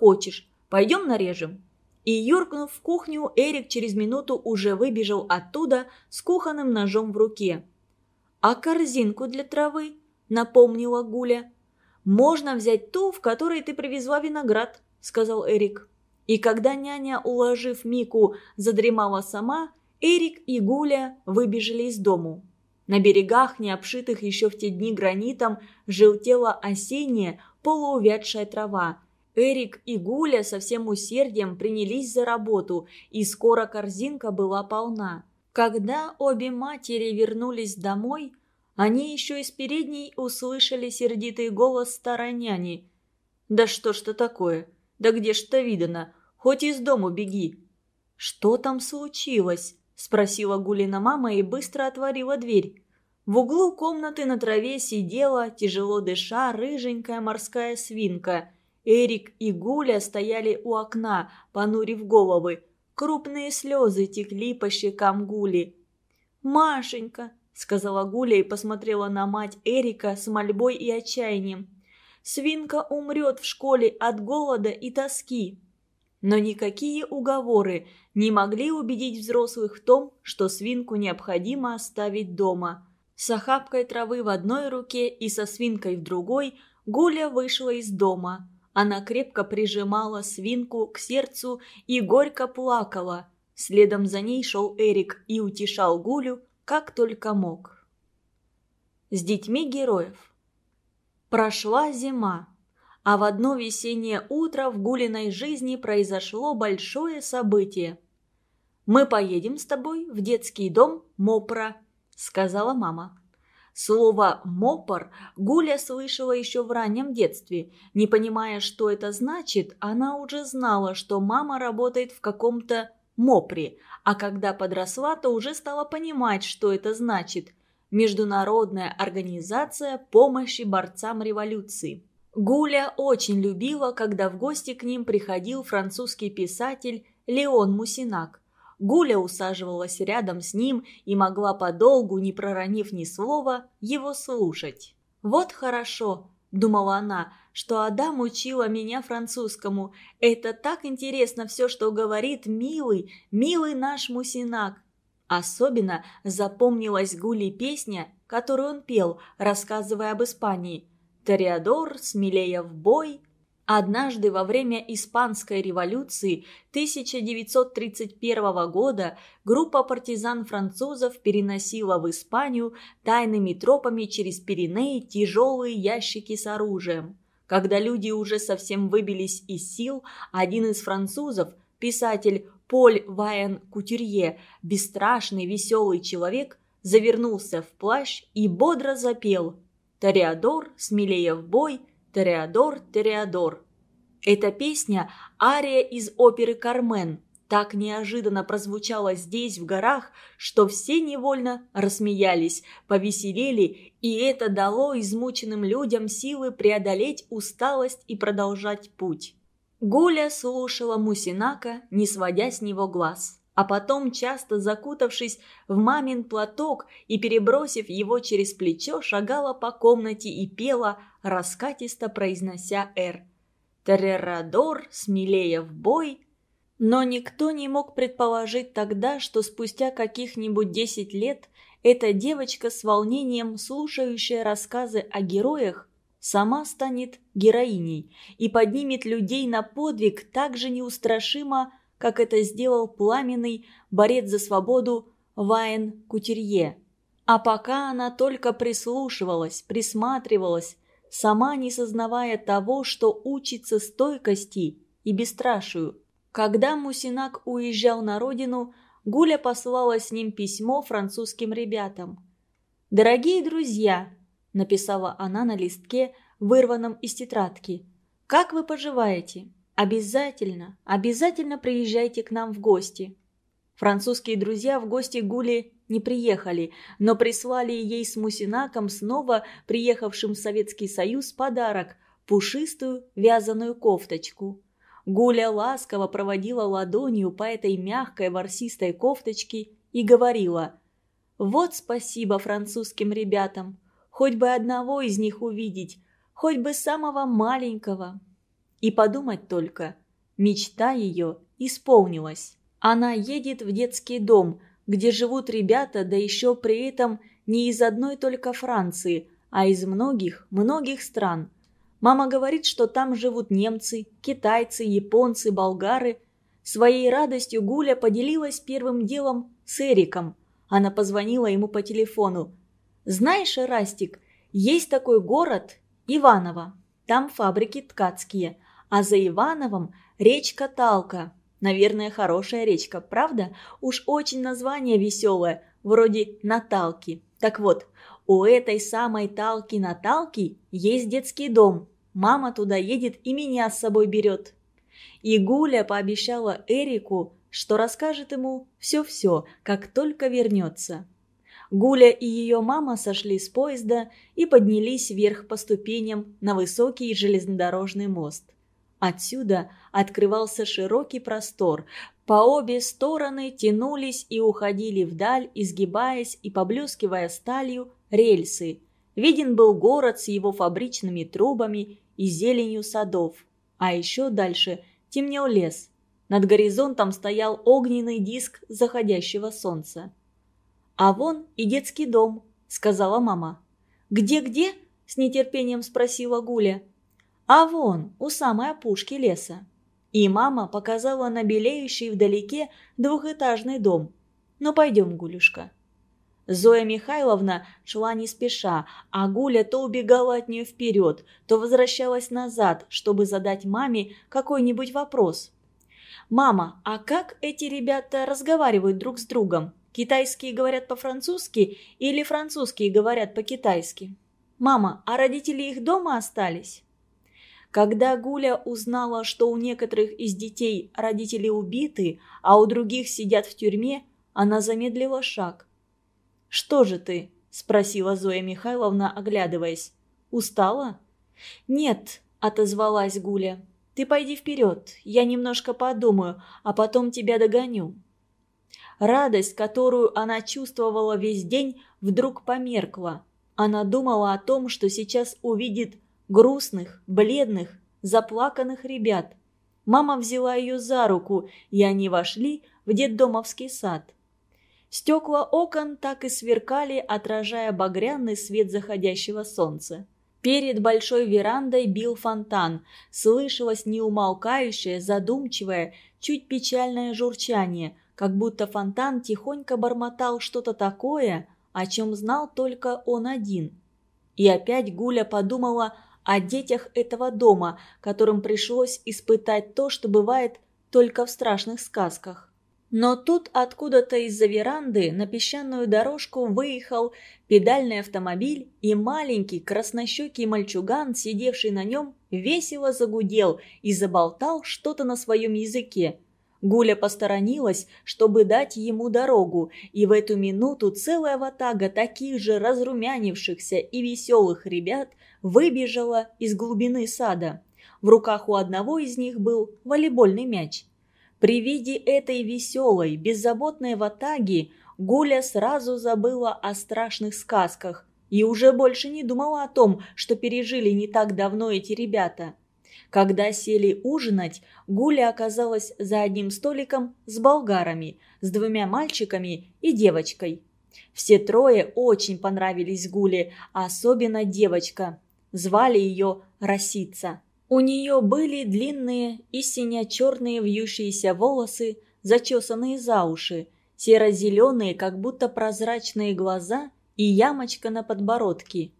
хочешь. Пойдем нарежем». И, юркнув в кухню, Эрик через минуту уже выбежал оттуда с кухонным ножом в руке. «А корзинку для травы?» – напомнила Гуля. «Можно взять ту, в которой ты привезла виноград», – сказал Эрик. И когда няня, уложив Мику, задремала сама, Эрик и Гуля выбежали из дому. На берегах, не обшитых еще в те дни гранитом, желтела осенняя, полуувядшая трава. Эрик и Гуля со всем усердием принялись за работу, и скоро корзинка была полна. Когда обе матери вернулись домой, они еще из передней услышали сердитый голос старой няни. «Да что ж это такое? Да где ж это видано? Хоть из дому беги!» «Что там случилось?» – спросила Гулина мама и быстро отворила дверь. В углу комнаты на траве сидела, тяжело дыша, рыженькая морская свинка. Эрик и Гуля стояли у окна, понурив головы. Крупные слезы текли по щекам Гули. «Машенька!» – сказала Гуля и посмотрела на мать Эрика с мольбой и отчаянием. «Свинка умрет в школе от голода и тоски». Но никакие уговоры не могли убедить взрослых в том, что свинку необходимо оставить дома. С охапкой травы в одной руке и со свинкой в другой Гуля вышла из дома – она крепко прижимала свинку к сердцу и горько плакала. Следом за ней шел Эрик и утешал Гулю, как только мог. С детьми героев. Прошла зима, а в одно весеннее утро в Гулиной жизни произошло большое событие. «Мы поедем с тобой в детский дом Мопра», — сказала мама. Слово «мопор» Гуля слышала еще в раннем детстве. Не понимая, что это значит, она уже знала, что мама работает в каком-то МОПРе, а когда подросла, то уже стала понимать, что это значит – Международная организация помощи борцам революции. Гуля очень любила, когда в гости к ним приходил французский писатель Леон Мусинак. Гуля усаживалась рядом с ним и могла подолгу, не проронив ни слова, его слушать. «Вот хорошо», – думала она, – «что Адам учила меня французскому. Это так интересно все, что говорит милый, милый наш Мусинак». Особенно запомнилась Гуле песня, которую он пел, рассказывая об Испании. «Тореадор, смелее в бой», Однажды во время Испанской революции 1931 года группа партизан-французов переносила в Испанию тайными тропами через Пиренеи тяжелые ящики с оружием. Когда люди уже совсем выбились из сил, один из французов, писатель Поль Вайен Кутюрье, бесстрашный веселый человек, завернулся в плащ и бодро запел «Тореадор, смелее в бой», Тореадор, Тореадор. Эта песня – ария из оперы «Кармен», так неожиданно прозвучала здесь, в горах, что все невольно рассмеялись, повеселели, и это дало измученным людям силы преодолеть усталость и продолжать путь. Гуля слушала Мусинака, не сводя с него глаз а потом, часто закутавшись в мамин платок и перебросив его через плечо, шагала по комнате и пела, раскатисто произнося «Р». «Терерадор, смелее в бой!» Но никто не мог предположить тогда, что спустя каких-нибудь десять лет эта девочка с волнением, слушающая рассказы о героях, сама станет героиней и поднимет людей на подвиг так же неустрашимо, как это сделал пламенный борец за свободу Вайн Кутерье. А пока она только прислушивалась, присматривалась, сама не сознавая того, что учится стойкости и бесстрашию. Когда Мусинак уезжал на родину, Гуля послала с ним письмо французским ребятам. «Дорогие друзья», – написала она на листке, вырванном из тетрадки, – «как вы поживаете? Обязательно, обязательно приезжайте к нам в гости. Французские друзья в гости Гули не приехали, но прислали ей с Мусинаком, снова приехавшим в Советский Союз, подарок – пушистую вязаную кофточку. Гуля ласково проводила ладонью по этой мягкой ворсистой кофточке и говорила «Вот спасибо французским ребятам, хоть бы одного из них увидеть, хоть бы самого маленького, И подумать только, мечта ее исполнилась. Она едет в детский дом, где живут ребята, да еще при этом не из одной только Франции, а из многих, многих стран. Мама говорит, что там живут немцы, китайцы, японцы, болгары. Своей радостью Гуля поделилась первым делом с Эриком. Она позвонила ему по телефону. «Знаешь, Растик, есть такой город Иваново. Там фабрики ткацкие, а за Ивановом речка Талка. Наверное, хорошая речка, правда? Уж очень название веселое, вроде Наталки. Так вот, у этой самой Талки-Наталки есть детский дом. Мама туда едет и меня с собой берет. И Гуля пообещала Эрику, что расскажет ему все-все, как только вернется. Гуля и ее мама сошли с поезда и поднялись вверх по ступеням на высокий железнодорожный мост. Отсюда открывался широкий простор. По обе стороны тянулись и уходили вдаль, изгибаясь и поблескивая сталью, рельсы. Виден был город с его фабричными трубами и зеленью садов. А еще дальше темнел лес. Над горизонтом стоял огненный диск заходящего солнца. «А вон и детский дом», — сказала мама. «Где-где?» — с нетерпением спросила Гуля. А вон, у самой опушки леса. И мама показала на белеющий вдалеке двухэтажный дом. Ну пойдем, Гулюшка. Зоя Михайловна шла не спеша, а Гуля то убегала от нее вперед, то возвращалась назад, чтобы задать маме какой-нибудь вопрос. «Мама, а как эти ребята разговаривают друг с другом? Китайские говорят по-французски или французские говорят по-китайски? Мама, а родители их дома остались?» Когда Гуля узнала, что у некоторых из детей родители убиты, а у других сидят в тюрьме, она замедлила шаг. «Что же ты?» – спросила Зоя Михайловна, оглядываясь. «Устала?» «Нет», – отозвалась Гуля. «Ты пойди вперед, я немножко подумаю, а потом тебя догоню». Радость, которую она чувствовала весь день, вдруг померкла. Она думала о том, что сейчас увидит грустных, бледных, заплаканных ребят. Мама взяла ее за руку, и они вошли в детдомовский сад. Стекла окон так и сверкали, отражая багряный свет заходящего солнца. Перед большой верандой бил фонтан, слышалось неумолкающее, задумчивое, чуть печальное журчание, как будто фонтан тихонько бормотал что-то такое, о чем знал только он один. И опять Гуля подумала о детях этого дома, которым пришлось испытать то, что бывает только в страшных сказках. Но тут откуда-то из-за веранды на песчаную дорожку выехал педальный автомобиль, и маленький краснощекий мальчуган, сидевший на нем, весело загудел и заболтал что-то на своем языке. Гуля посторонилась, чтобы дать ему дорогу, и в эту минуту целая ватага таких же разрумянившихся и веселых ребят выбежала из глубины сада. В руках у одного из них был волейбольный мяч. При виде этой веселой, беззаботной ватаги Гуля сразу забыла о страшных сказках и уже больше не думала о том, что пережили не так давно эти ребята. Когда сели ужинать, Гуля оказалась за одним столиком с болгарами, с двумя мальчиками и девочкой. Все трое очень понравились Гуле, особенно девочка. Звали ее Росица. У нее были длинные и сине-черные вьющиеся волосы, зачесанные за уши, серо-зеленые, как будто прозрачные глаза и ямочка на подбородке.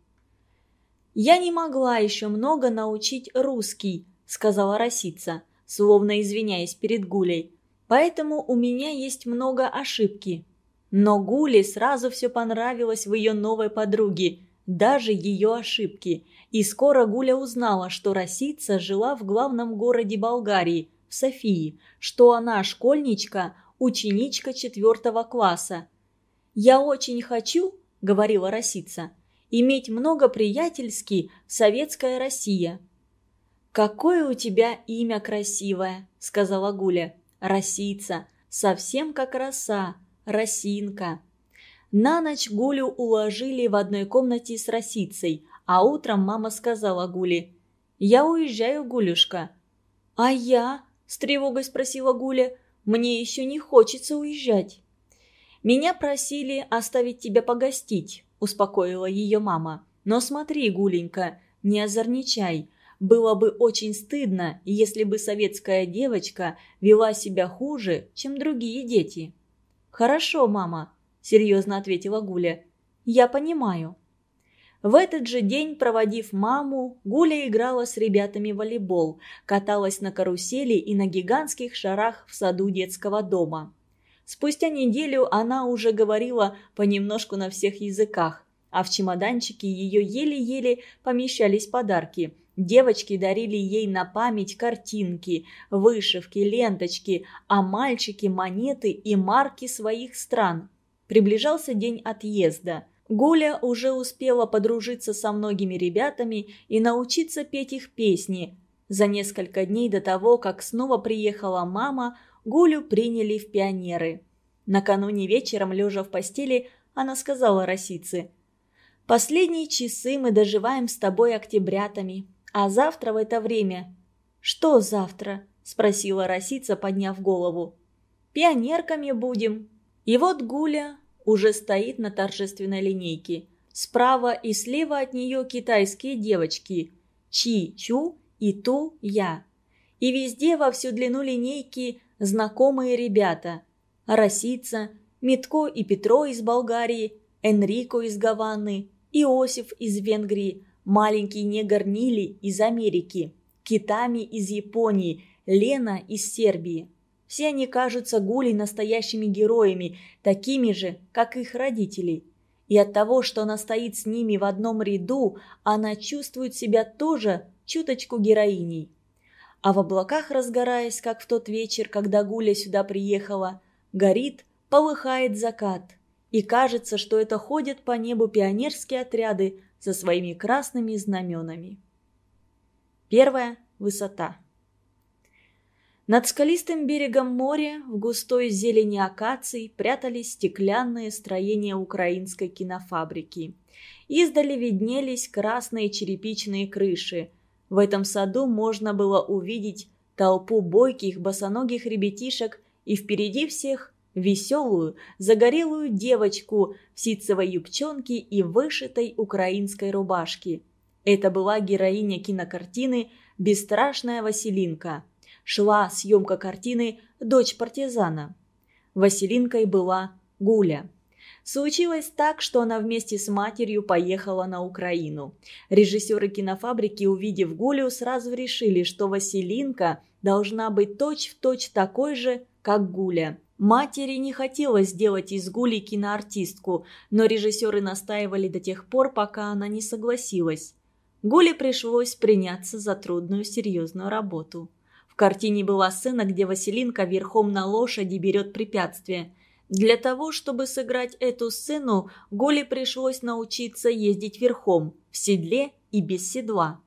«Я не могла еще много научить русский», — сказала Росица, словно извиняясь перед Гулей. «Поэтому у меня есть много ошибки». Но Гуле сразу все понравилось в ее новой подруге, даже ее ошибки. И скоро Гуля узнала, что Росица жила в главном городе Болгарии, в Софии, что она школьничка, ученичка четвертого класса. «Я очень хочу», — говорила Росица, — «иметь много приятельски советская Россия». «Какое у тебя имя красивое», — сказала Гуля. «Росица, совсем как роса, росинка». На ночь Гулю уложили в одной комнате с Росицей, а утром мама сказала Гуле, «Я уезжаю, Гулюшка. «А я?» – с тревогой спросила Гуля. «Мне еще не хочется уезжать». «Меня просили оставить тебя погостить», – успокоила ее мама. «Но смотри, Гуленька, не озорничай. Было бы очень стыдно, если бы советская девочка вела себя хуже, чем другие дети». «Хорошо, мама», – серьезно ответила Гуля. «Я понимаю». В этот же день, проводив маму, Гуля играла с ребятами в волейбол, каталась на карусели и на гигантских шарах в саду детского дома. Спустя неделю она уже говорила понемножку на всех языках, а в чемоданчике ее еле-еле помещались подарки. Девочки дарили ей на память картинки, вышивки, ленточки, а мальчики – монеты и марки своих стран. Приближался день отъезда – Гуля уже успела подружиться со многими ребятами и научиться петь их песни. За несколько дней до того, как снова приехала мама, Гулю приняли в пионеры. Накануне вечером, лежа в постели, она сказала Росице, «Последние часы мы доживаем с тобой октябрятами, а завтра в это время...» «Что завтра?» – спросила Росица, подняв голову. «Пионерками будем». И вот Гуля уже стоит на торжественной линейке. Справа и слева от нее китайские девочки Чи-Чу и Ту-Я. И везде во всю длину линейки знакомые ребята. Росица, Митко и Петро из Болгарии, Энрико из Гаваны, Иосиф из Венгрии, маленький негр Нили из Америки, Китами из Японии, Лена из Сербии. Все они кажутся Гулей настоящими героями, такими же, как их родители. И от того, что она стоит с ними в одном ряду, она чувствует себя тоже чуточку героиней. А в облаках разгораясь, как в тот вечер, когда Гуля сюда приехала, горит, полыхает закат. И кажется, что это ходят по небу пионерские отряды со своими красными знаменами. Первая высота. Над скалистым берегом моря в густой зелени акаций прятались стеклянные строения украинской кинофабрики. Издали виднелись красные черепичные крыши. В этом саду можно было увидеть толпу бойких босоногих ребятишек и впереди всех веселую, загорелую девочку в ситцевой юбчонке и вышитой украинской рубашке. Это была героиня кинокартины «Бесстрашная Василинка» шла съемка картины «Дочь партизана». Василинкой была Гуля. Случилось так, что она вместе с матерью поехала на Украину. Режиссеры кинофабрики, увидев Гулю, сразу решили, что Василинка должна быть точь-в-точь точь такой же, как Гуля. Матери не хотелось сделать из Гули киноартистку, но режиссеры настаивали до тех пор, пока она не согласилась. Гуле пришлось приняться за трудную серьезную работу картине была сцена, где Василинка верхом на лошади берет препятствие. Для того, чтобы сыграть эту сцену, Голе пришлось научиться ездить верхом, в седле и без седла.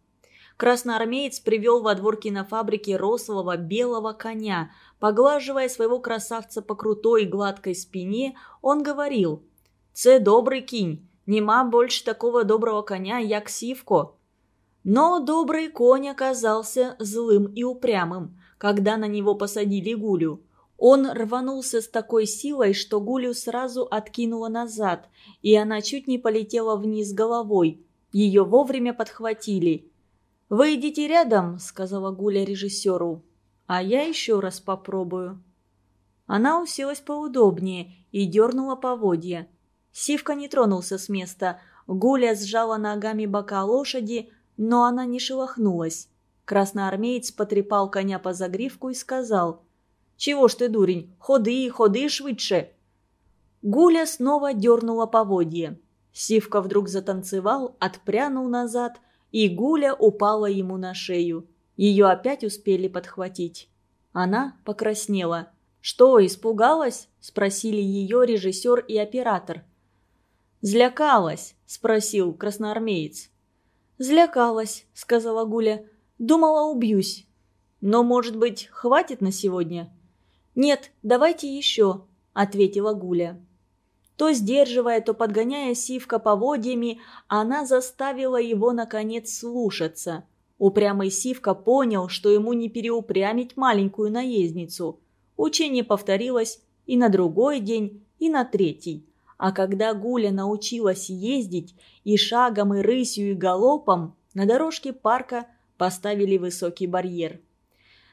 Красноармеец привел во двор кинофабрики рослого белого коня. Поглаживая своего красавца по крутой гладкой спине, он говорил «Це добрый кинь, нема больше такого доброго коня, як Сивко». Но добрый конь оказался злым и упрямым, когда на него посадили Гулю. Он рванулся с такой силой, что Гулю сразу откинуло назад, и она чуть не полетела вниз головой. Ее вовремя подхватили. «Вы идите рядом», — сказала Гуля режиссеру, — «а я еще раз попробую». Она уселась поудобнее и дернула поводья. Сивка не тронулся с места. Гуля сжала ногами бока лошади, но она не шелохнулась. Красноармеец потрепал коня по загривку и сказал «Чего ж ты, дурень, ходи, ходи швидше!» Гуля снова дернула поводье. Сивка вдруг затанцевал, отпрянул назад, и Гуля упала ему на шею. Ее опять успели подхватить. Она покраснела. «Что, испугалась?» – спросили ее режиссер и оператор. «Злякалась?» – спросил красноармеец. «Злякалась», — сказала Гуля. «Думала, убьюсь». «Но, может быть, хватит на сегодня?» «Нет, давайте еще», — ответила Гуля. То сдерживая, то подгоняя Сивка поводьями, она заставила его, наконец, слушаться. Упрямый Сивка понял, что ему не переупрямить маленькую наездницу. Учение повторилось и на другой день, и на третий. А когда Гуля научилась ездить и шагом, и рысью, и галопом, на дорожке парка поставили высокий барьер.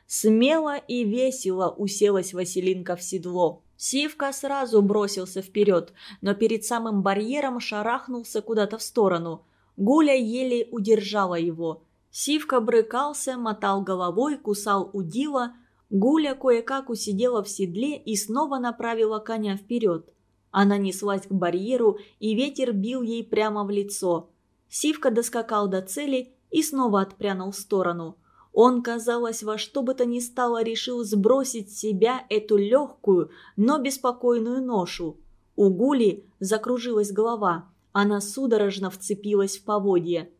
Смело и весело уселась Василинка в седло. Сивка сразу бросился вперед, но перед самым барьером шарахнулся куда-то в сторону. Гуля еле удержала его. Сивка брыкался, мотал головой, кусал удила. Гуля кое-как усидела в седле и снова направила коня вперед. Она неслась к барьеру, и ветер бил ей прямо в лицо. Сивка доскакал до цели и снова отпрянул в сторону. Он, казалось, во что бы то ни стало решил сбросить с себя эту легкую, но беспокойную ношу. У Гули закружилась голова, она судорожно вцепилась в поводье.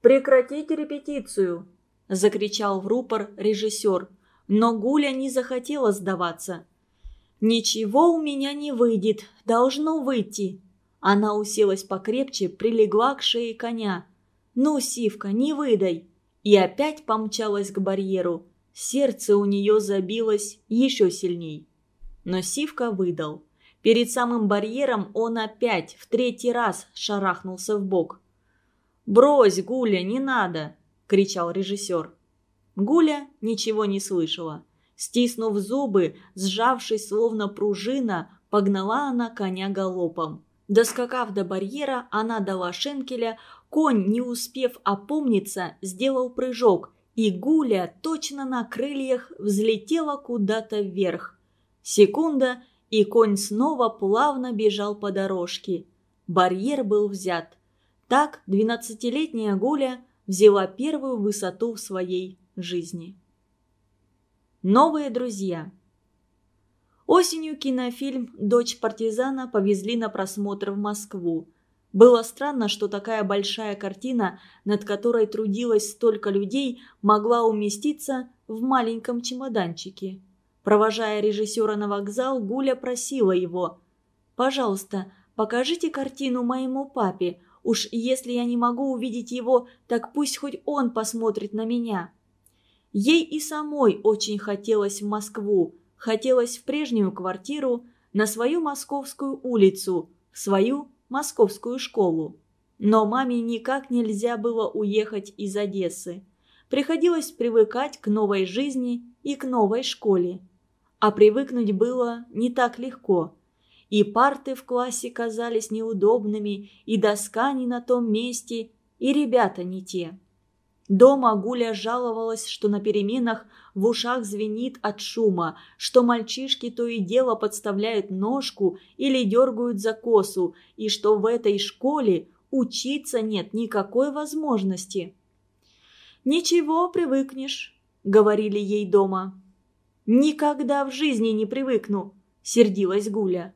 «Прекратите репетицию!» – закричал в рупор режиссер. Но Гуля не захотела сдаваться. «Ничего у меня не выйдет, должно выйти!» Она уселась покрепче, прилегла к шее коня. «Ну, Сивка, не выдай!» и опять помчалась к барьеру. Сердце у нее забилось еще сильней. Но Сивка выдал. Перед самым барьером он опять в третий раз шарахнулся в бок. «Брось, Гуля, не надо!» – кричал режиссер. Гуля ничего не слышала. Стиснув зубы, сжавшись словно пружина, погнала она коня галопом. Доскакав до барьера, она дала шенкеля, конь, не успев опомниться, сделал прыжок, и Гуля точно на крыльях взлетела куда-то вверх. Секунда, и конь снова плавно бежал по дорожке. Барьер был взят. Так двенадцатилетняя Гуля взяла первую высоту в своей жизни. Новые друзья – Осенью кинофильм «Дочь партизана» повезли на просмотр в Москву. Было странно, что такая большая картина, над которой трудилось столько людей, могла уместиться в маленьком чемоданчике. Провожая режиссера на вокзал, Гуля просила его «Пожалуйста, покажите картину моему папе. Уж если я не могу увидеть его, так пусть хоть он посмотрит на меня». Ей и самой очень хотелось в Москву, хотелось в прежнюю квартиру, на свою московскую улицу, в свою московскую школу. Но маме никак нельзя было уехать из Одессы. Приходилось привыкать к новой жизни и к новой школе. А привыкнуть было не так легко. И парты в классе казались неудобными, и доска не на том месте, и ребята не те. Дома Гуля жаловалась, что на переменах в ушах звенит от шума, что мальчишки то и дело подставляют ножку или дергают за косу, и что в этой школе учиться нет никакой возможности. «Ничего, привыкнешь», — говорили ей дома. «Никогда в жизни не привыкну», — сердилась Гуля.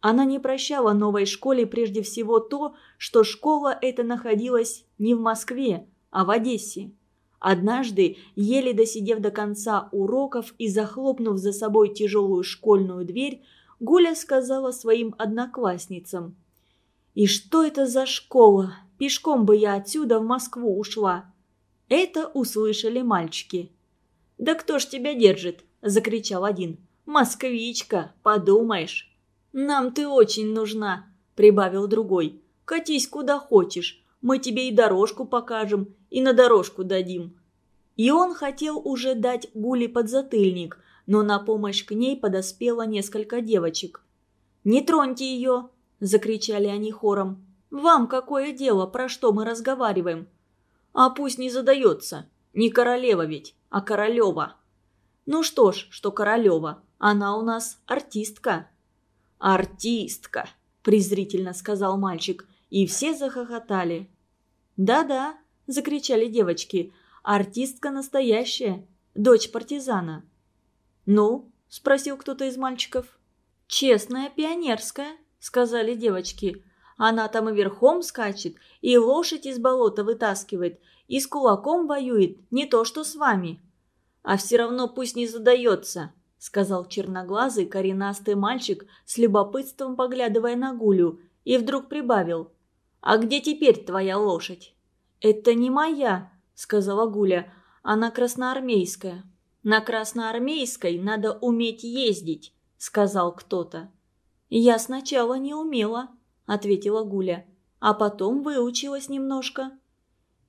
Она не прощала новой школе прежде всего то, что школа эта находилась не в Москве, а в Одессе. Однажды, еле досидев до конца уроков и захлопнув за собой тяжелую школьную дверь, Гуля сказала своим одноклассницам. «И что это за школа? Пешком бы я отсюда в Москву ушла». Это услышали мальчики. «Да кто ж тебя держит?» – закричал один. «Москвичка, подумаешь». «Нам ты очень нужна», – прибавил другой. «Катись куда хочешь, мы тебе и дорожку покажем, и на дорожку дадим». И он хотел уже дать Гуле подзатыльник, но на помощь к ней подоспело несколько девочек. «Не троньте ее!» – закричали они хором. «Вам какое дело, про что мы разговариваем?» «А пусть не задается. Не королева ведь, а королева». «Ну что ж, что королева, она у нас артистка». «Артистка!» – презрительно сказал мальчик, и все захохотали. «Да-да», – закричали девочки, – «артистка настоящая, дочь партизана». «Ну?» – спросил кто-то из мальчиков. «Честная пионерская», – сказали девочки. «Она там и верхом скачет, и лошадь из болота вытаскивает, и с кулаком воюет, не то что с вами». «А все равно пусть не задается», – сказал черноглазый коренастый мальчик с любопытством поглядывая на Гулю, и вдруг прибавил – «А где теперь твоя лошадь?» «Это не моя», – сказала Гуля. «Она красноармейская». «На красноармейской надо уметь ездить», — сказал кто-то. «Я сначала не умела», — ответила Гуля. «А потом выучилась немножко».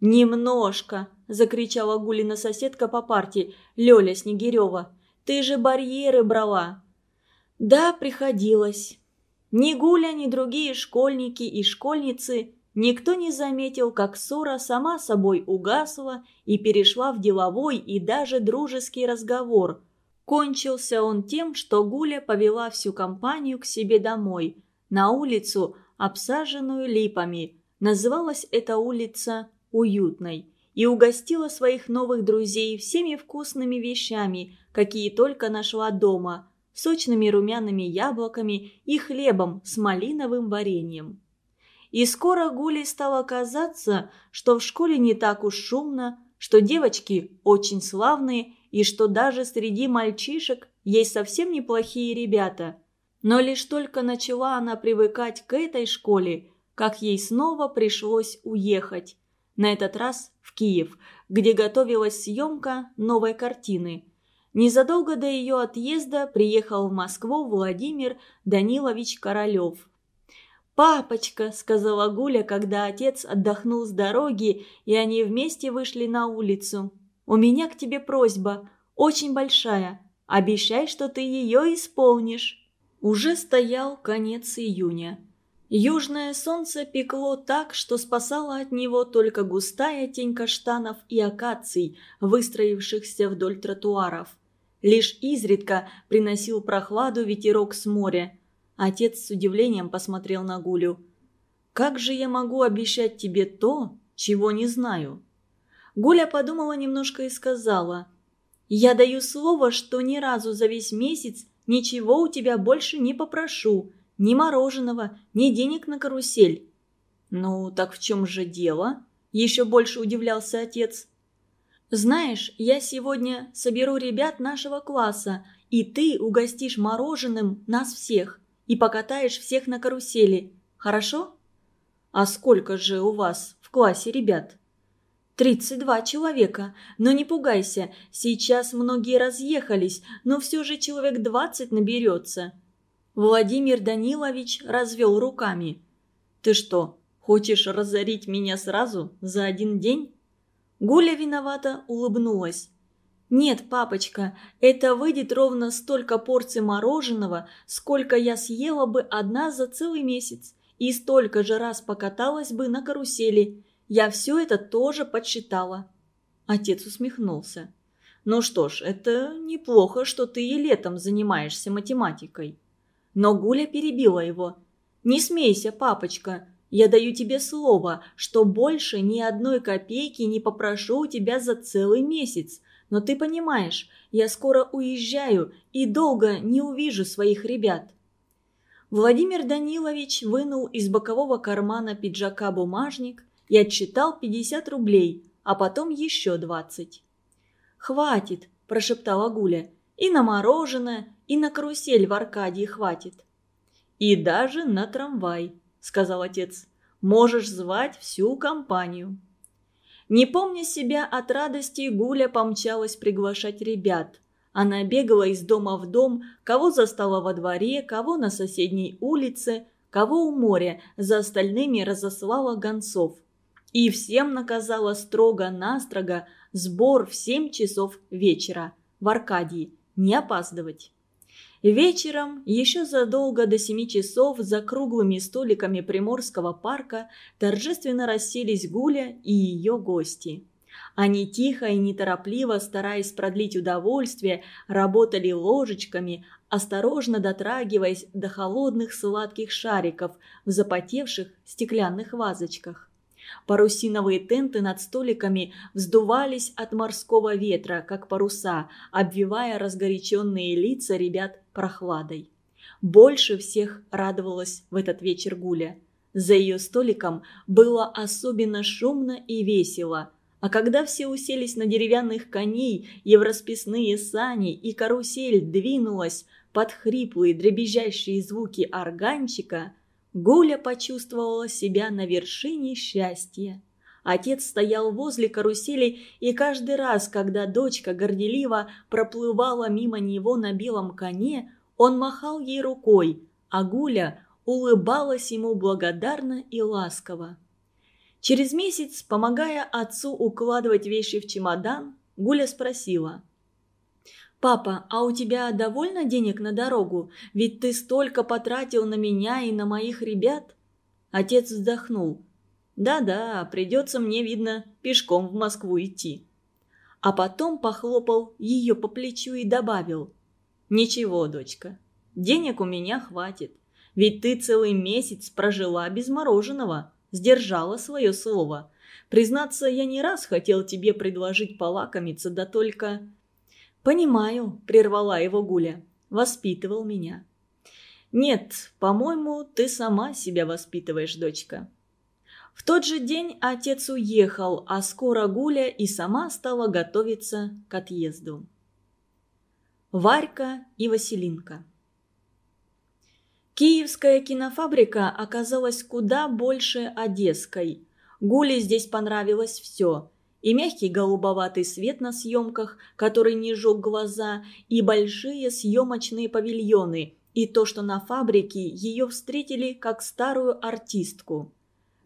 «Немножко!» – закричала Гулина соседка по партии, Лёля Снегирева. «Ты же барьеры брала!» «Да, приходилось». Ни Гуля, ни другие школьники и школьницы никто не заметил, как ссора сама собой угасла и перешла в деловой и даже дружеский разговор. Кончился он тем, что Гуля повела всю компанию к себе домой, на улицу, обсаженную липами. Называлась эта улица уютной, и угостила своих новых друзей всеми вкусными вещами, какие только нашла дома, сочными румяными яблоками и хлебом с малиновым вареньем. И скоро Гуле стало казаться, что в школе не так уж шумно, что девочки очень славные и что даже среди мальчишек есть совсем неплохие ребята. Но лишь только начала она привыкать к этой школе, как ей снова пришлось уехать, на этот раз в Киев, где готовилась съемка новой картины. Незадолго до ее отъезда приехал в Москву Владимир Данилович Королев. «Папочка», — сказала Гуля, когда отец отдохнул с дороги, и они вместе вышли на улицу. «У меня к тебе просьба, очень большая. Обещай, что ты ее исполнишь». Уже стоял конец июня. Южное солнце пекло так, что спасала от него только густая тень каштанов и акаций, выстроившихся вдоль тротуаров. Лишь изредка приносил прохладу ветерок с моря. Отец с удивлением посмотрел на Гулю. «Как же я могу обещать тебе то, чего не знаю?» Гуля подумала немножко и сказала. «Я даю слово, что ни разу за весь месяц ничего у тебя больше не попрошу» Ни мороженого, ни денег на карусель. «Ну, так в чем же дело?» – еще больше удивлялся отец. «Знаешь, я сегодня соберу ребят нашего класса, и ты угостишь мороженым нас всех и покатаешь всех на карусели. Хорошо?» «А сколько же у вас в классе ребят?» «Тридцать два человека. Но не пугайся, сейчас многие разъехались, но все же человек двадцать наберется». Владимир Данилович развел руками. «Ты что, хочешь разорить меня сразу, за один день?» Гуля виновата улыбнулась. «Нет, папочка, это выйдет ровно столько порций мороженого, сколько я съела бы одна за целый месяц, и столько же раз покаталась бы на карусели. Я все это тоже подсчитала». Отец усмехнулся. «Ну что ж, это неплохо, что ты и летом занимаешься математикой». Но Гуля перебила его. «Не смейся, папочка. Я даю тебе слово, что больше ни одной копейки не попрошу у тебя за целый месяц. Но ты понимаешь, я скоро уезжаю и долго не увижу своих ребят». Владимир Данилович вынул из бокового кармана пиджака бумажник и отчитал 50 рублей, а потом еще 20. «Хватит», – прошептала Гуля. И на мороженое, и на карусель в Аркадии хватит. «И даже на трамвай», — сказал отец. «Можешь звать всю компанию». Не помня себя от радости, Гуля помчалась приглашать ребят. Она бегала из дома в дом, кого застала во дворе, кого на соседней улице, кого у моря, за остальными разослала гонцов. И всем наказала строго-настрого сбор в семь часов вечера в Аркадии, не опаздывать. Вечером, еще задолго до семи часов, за круглыми столиками Приморского парка торжественно расселись Гуля и ее гости. Они тихо и неторопливо, стараясь продлить удовольствие, работали ложечками, осторожно дотрагиваясь до холодных сладких шариков в запотевших стеклянных вазочках. Парусиновые тенты над столиками вздувались от морского ветра, как паруса, обвивая разгоряченные лица ребят прохладой. Больше всех радовалась в этот вечер Гуля. За ее столиком было особенно шумно и весело. А когда все уселись на деревянных коней и в расписные сани, и карусель двинулась под хриплые дребезжащие звуки органчика – Гуля почувствовала себя на вершине счастья. Отец стоял возле карусели, и каждый раз, когда дочка горделиво проплывала мимо него на белом коне, он махал ей рукой, а Гуля улыбалась ему благодарно и ласково. Через месяц, помогая отцу укладывать вещи в чемодан, Гуля спросила. «Папа, а у тебя довольно денег на дорогу? Ведь ты столько потратил на меня и на моих ребят?» Отец вздохнул. «Да-да, придется мне, видно, пешком в Москву идти». А потом похлопал ее по плечу и добавил. «Ничего, дочка, денег у меня хватит. Ведь ты целый месяц прожила без мороженого, сдержала свое слово. Признаться, я не раз хотел тебе предложить полакомиться, да только...» «Понимаю», – прервала его Гуля. «Воспитывал меня». «Нет, по-моему, ты сама себя воспитываешь, дочка». В тот же день отец уехал, а скоро Гуля и сама стала готовиться к отъезду. Варька и Василинка Киевская кинофабрика оказалась куда больше одесской. Гуле здесь понравилось все. И мягкий голубоватый свет на съемках, который не жег глаза, и большие съемочные павильоны, и то, что на фабрике ее встретили как старую артистку.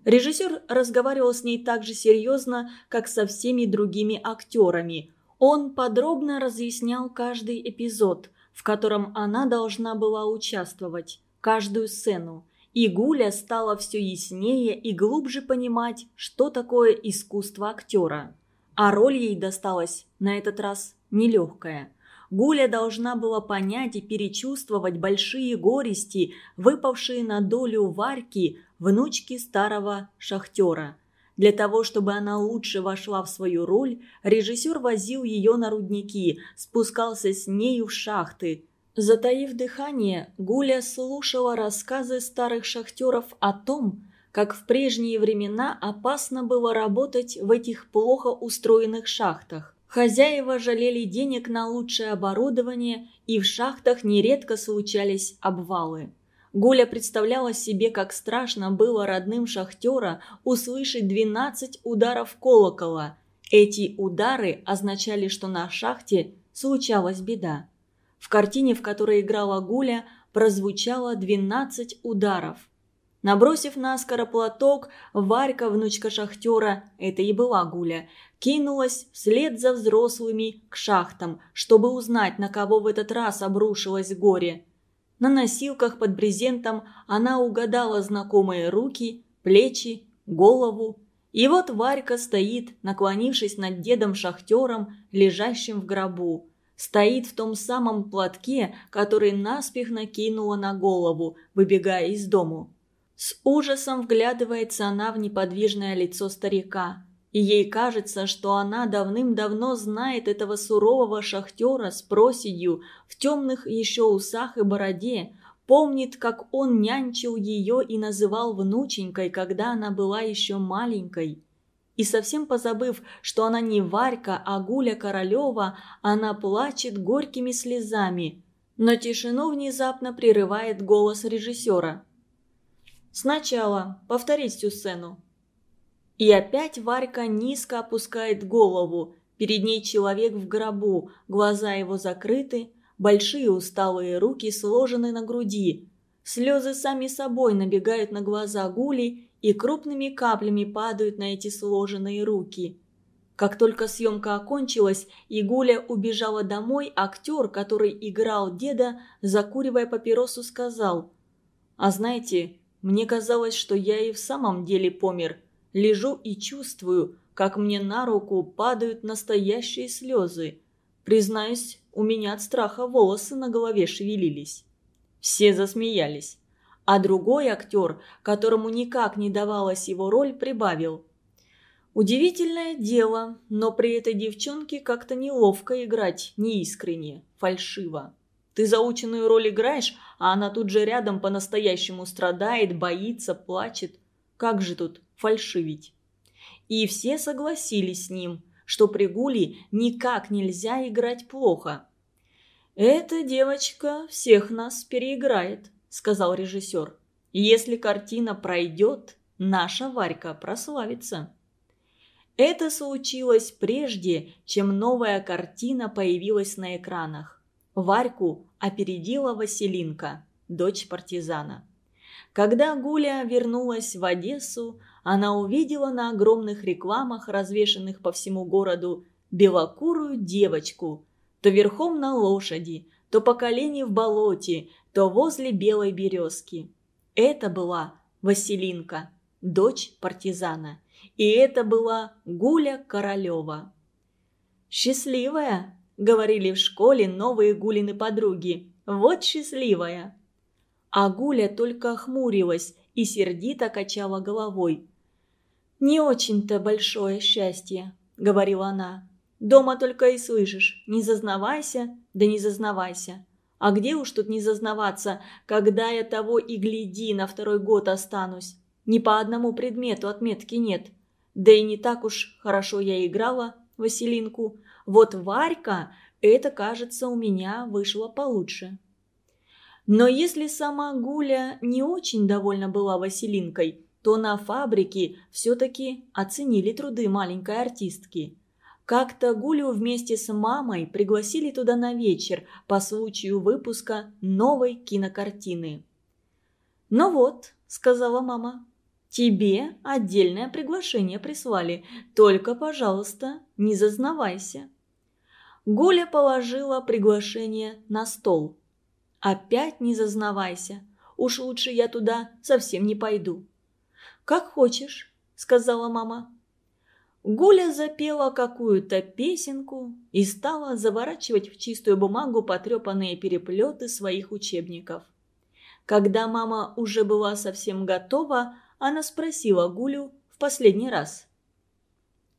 Режиссер разговаривал с ней так же серьезно, как со всеми другими актерами. Он подробно разъяснял каждый эпизод, в котором она должна была участвовать каждую сцену, и Гуля стала все яснее и глубже понимать, что такое искусство актера. А роль ей досталась на этот раз нелегкая. Гуля должна была понять и перечувствовать большие горести, выпавшие на долю Варьки, внучки старого шахтера. Для того, чтобы она лучше вошла в свою роль, режиссер возил ее на рудники, спускался с нею в шахты – Затаив дыхание, Гуля слушала рассказы старых шахтеров о том, как в прежние времена опасно было работать в этих плохо устроенных шахтах. Хозяева жалели денег на лучшее оборудование, и в шахтах нередко случались обвалы. Гуля представляла себе, как страшно было родным шахтера услышать 12 ударов колокола. Эти удары означали, что на шахте случалась беда. В картине, в которой играла Гуля, прозвучало 12 ударов. Набросив наскоро платок, Варька, внучка шахтера, это и была Гуля, кинулась вслед за взрослыми к шахтам, чтобы узнать, на кого в этот раз обрушилось горе. На носилках под брезентом она угадала знакомые руки, плечи, голову. И вот Варька стоит, наклонившись над дедом-шахтером, лежащим в гробу стоит в том самом платке, который наспех накинула на голову, выбегая из дому. С ужасом вглядывается она в неподвижное лицо старика, и ей кажется, что она давным-давно знает этого сурового шахтера с проседью в темных еще усах и бороде, помнит, как он нянчил ее и называл внученькой, когда она была еще маленькой. И совсем позабыв, что она не Варька, а Гуля Королева, она плачет горькими слезами. Но тишину внезапно прерывает голос режиссера. «Сначала повторить всю сцену». И опять Варька низко опускает голову. Перед ней человек в гробу, глаза его закрыты, большие усталые руки сложены на груди. Слезы сами собой набегают на глаза Гули, и крупными каплями падают на эти сложенные руки. Как только съемка окончилась и Гуля убежала домой, актер, который играл деда, закуривая папиросу, сказал «А знаете, мне казалось, что я и в самом деле помер. Лежу и чувствую, как мне на руку падают настоящие слезы. Признаюсь, у меня от страха волосы на голове шевелились». Все засмеялись. А другой актер, которому никак не давалась его роль, прибавил. Удивительное дело, но при этой девчонке как-то неловко играть неискренне, фальшиво. Ты заученную роль играешь, а она тут же рядом по-настоящему страдает, боится, плачет. Как же тут фальшивить? И все согласились с ним, что при Гуле никак нельзя играть плохо. Эта девочка всех нас переиграет сказал режиссер. «Если картина пройдет, наша Варька прославится». Это случилось прежде, чем новая картина появилась на экранах. Варьку опередила Василинка, дочь партизана. Когда Гуля вернулась в Одессу, она увидела на огромных рекламах, развешанных по всему городу, белокурую девочку, то верхом на лошади, то по колени в болоте, то возле белой березки. Это была Василинка, дочь партизана, и это была Гуля Королева. «Счастливая», — говорили в школе новые Гулины подруги, — «вот счастливая». А Гуля только охмурилась и сердито качала головой. «Не очень-то большое счастье», — говорила она. «Дома только и слышишь, не зазнавайся, да не зазнавайся. А где уж тут не зазнаваться, когда я того и гляди на второй год останусь? Ни по одному предмету отметки нет. Да и не так уж хорошо я играла, Василинку. Вот Варька, это, кажется, у меня вышло получше». Но если сама Гуля не очень довольна была Василинкой, то на фабрике все-таки оценили труды маленькой артистки. Как-то Гулю вместе с мамой пригласили туда на вечер по случаю выпуска новой кинокартины. «Ну вот», — сказала мама, — «тебе отдельное приглашение прислали, только, пожалуйста, не зазнавайся». Гуля положила приглашение на стол. «Опять не зазнавайся, уж лучше я туда совсем не пойду». «Как хочешь», — сказала мама. Гуля запела какую-то песенку и стала заворачивать в чистую бумагу потрепанные переплеты своих учебников. Когда мама уже была совсем готова, она спросила Гулю в последний раз.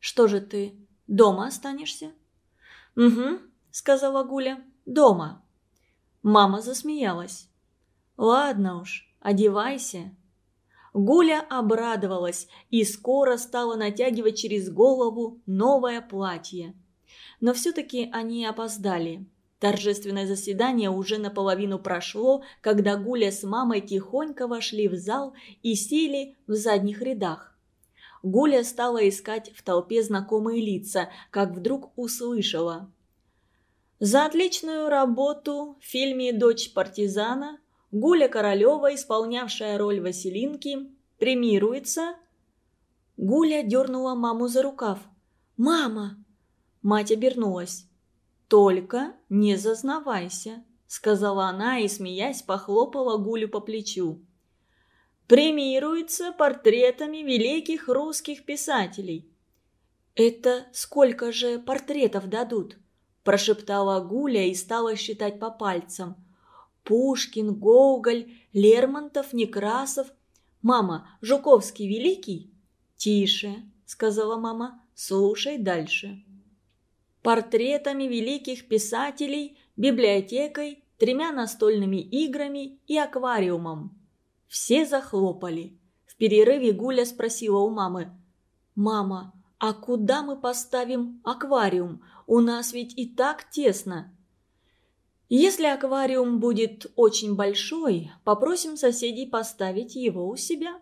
«Что же ты, дома останешься?» «Угу», — сказала Гуля, — «дома». Мама засмеялась. «Ладно уж, одевайся, Гуля обрадовалась и скоро стала натягивать через голову новое платье. Но все-таки они опоздали. Торжественное заседание уже наполовину прошло, когда Гуля с мамой тихонько вошли в зал и сели в задних рядах. Гуля стала искать в толпе знакомые лица, как вдруг услышала. За отличную работу в фильме «Дочь партизана» Гуля Королева, исполнявшая роль Василинки, премируется. Гуля дернула маму за рукав. «Мама!» Мать обернулась. «Только не зазнавайся», — сказала она и, смеясь, похлопала Гулю по плечу. «Премируется портретами великих русских писателей». «Это сколько же портретов дадут?» – прошептала Гуля и стала считать по пальцам – Пушкин, Гоголь, Лермонтов, Некрасов. Мама, Жуковский великий? Тише, сказала мама, слушай дальше. Портретами великих писателей, библиотекой, тремя настольными играми и аквариумом. Все захлопали. В перерыве Гуля спросила у мамы. «Мама, а куда мы поставим аквариум? У нас ведь и так тесно». Если аквариум будет очень большой, попросим соседей поставить его у себя.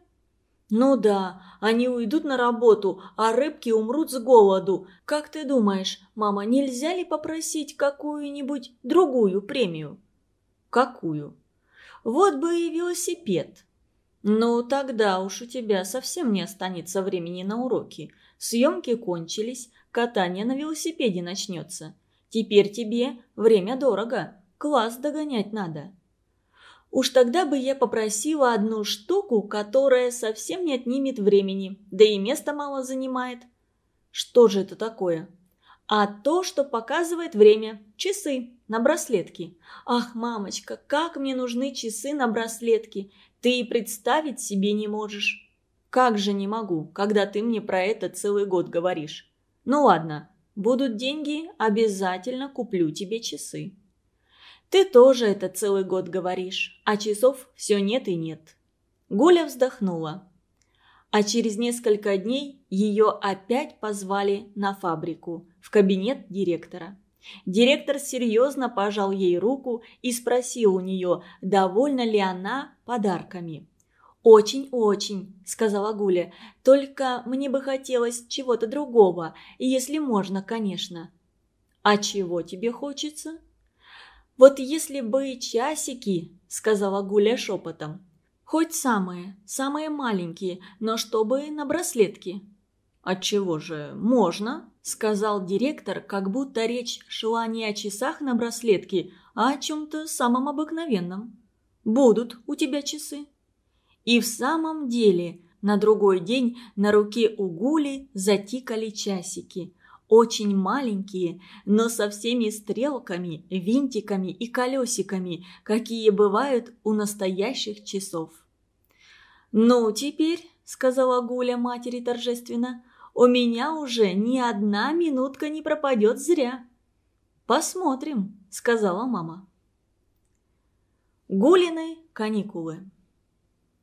Ну да, они уйдут на работу, а рыбки умрут с голоду. Как ты думаешь, мама, нельзя ли попросить какую-нибудь другую премию? Какую? Вот бы и велосипед. Ну, тогда уж у тебя совсем не останется времени на уроки. Съемки кончились, катание на велосипеде начнется. Теперь тебе время дорого класс догонять надо. Уж тогда бы я попросила одну штуку, которая совсем не отнимет времени, да и места мало занимает. Что же это такое? А то, что показывает время. Часы на браслетке. Ах, мамочка, как мне нужны часы на браслетке. Ты и представить себе не можешь. Как же не могу, когда ты мне про это целый год говоришь. Ну ладно, будут деньги, обязательно куплю тебе часы. Ты тоже это целый год говоришь, а часов все нет и нет. Гуля вздохнула. А через несколько дней ее опять позвали на фабрику, в кабинет директора. Директор серьезно пожал ей руку и спросил у нее, довольна ли она подарками. «Очень-очень», — сказала Гуля. «Только мне бы хотелось чего-то другого, если можно, конечно». «А чего тебе хочется?» «Вот если бы часики», — сказала Гуля шепотом. «Хоть самые, самые маленькие, но чтобы на браслетке». «Отчего же, можно», — сказал директор, как будто речь шла не о часах на браслетке, а о чем-то самом обыкновенном. «Будут у тебя часы». И в самом деле на другой день на руке у Гули затикали часики. Очень маленькие, но со всеми стрелками, винтиками и колесиками, какие бывают у настоящих часов. «Ну, теперь», — сказала Гуля матери торжественно, — «у меня уже ни одна минутка не пропадет зря». «Посмотрим», — сказала мама. Гулины каникулы.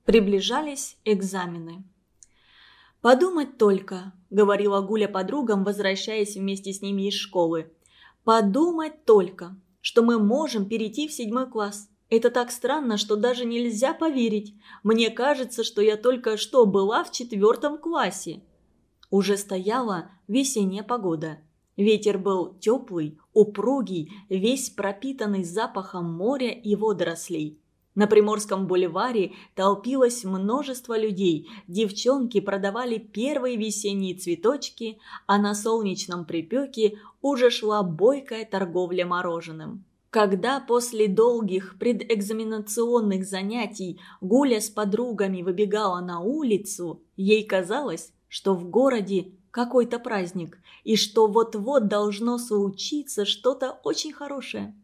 Приближались экзамены. «Подумать только», — говорила Гуля подругам, возвращаясь вместе с ними из школы. «Подумать только, что мы можем перейти в седьмой класс. Это так странно, что даже нельзя поверить. Мне кажется, что я только что была в четвертом классе». Уже стояла весенняя погода. Ветер был теплый, упругий, весь пропитанный запахом моря и водорослей. На Приморском бульваре толпилось множество людей, девчонки продавали первые весенние цветочки, а на солнечном припеке уже шла бойкая торговля мороженым. Когда после долгих предэкзаменационных занятий Гуля с подругами выбегала на улицу, ей казалось, что в городе какой-то праздник, и что вот-вот должно случиться что-то очень хорошее.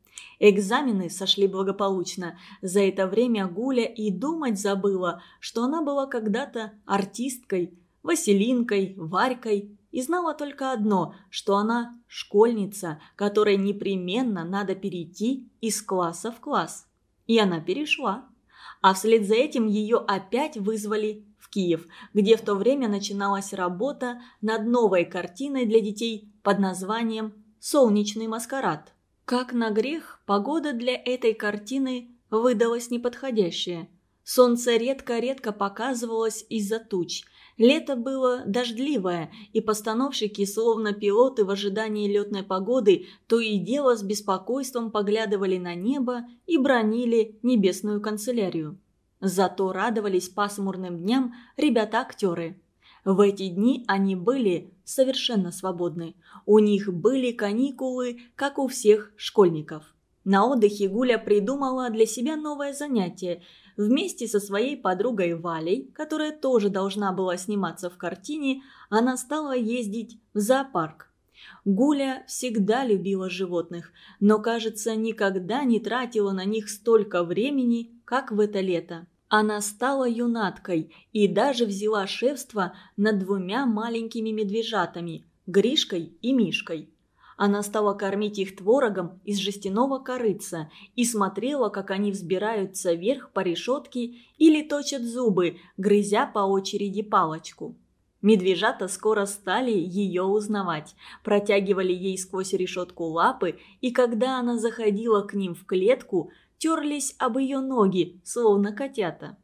Экзамены сошли благополучно. За это время Гуля и думать забыла, что она была когда-то артисткой, Василинкой, Варькой, и знала только одно, что она школьница, которой непременно надо перейти из класса в класс. И она перешла. А вслед за этим ее опять вызвали в Киев, где в то время начиналась работа над новой картиной для детей под названием «Солнечный маскарад». Как на грех, погода для этой картины выдалась неподходящая. Солнце редко-редко показывалось из-за туч. Лето было дождливое, и постановщики, словно пилоты в ожидании летной погоды, то и дело с беспокойством поглядывали на небо и бронили небесную канцелярию. Зато радовались пасмурным дням ребята-актеры. В эти дни они были совершенно свободны. У них были каникулы, как у всех школьников. На отдыхе Гуля придумала для себя новое занятие. Вместе со своей подругой Валей, которая тоже должна была сниматься в картине, она стала ездить в зоопарк. Гуля всегда любила животных, но, кажется, никогда не тратила на них столько времени, как в это лето. Она стала юнаткой и даже взяла шефство над двумя маленькими медвежатами – Гришкой и Мишкой. Она стала кормить их творогом из жестяного корыца и смотрела, как они взбираются вверх по решетке или точат зубы, грызя по очереди палочку. Медвежата скоро стали ее узнавать, протягивали ей сквозь решетку лапы, и когда она заходила к ним в клетку – терлись об ее ноги, словно котята.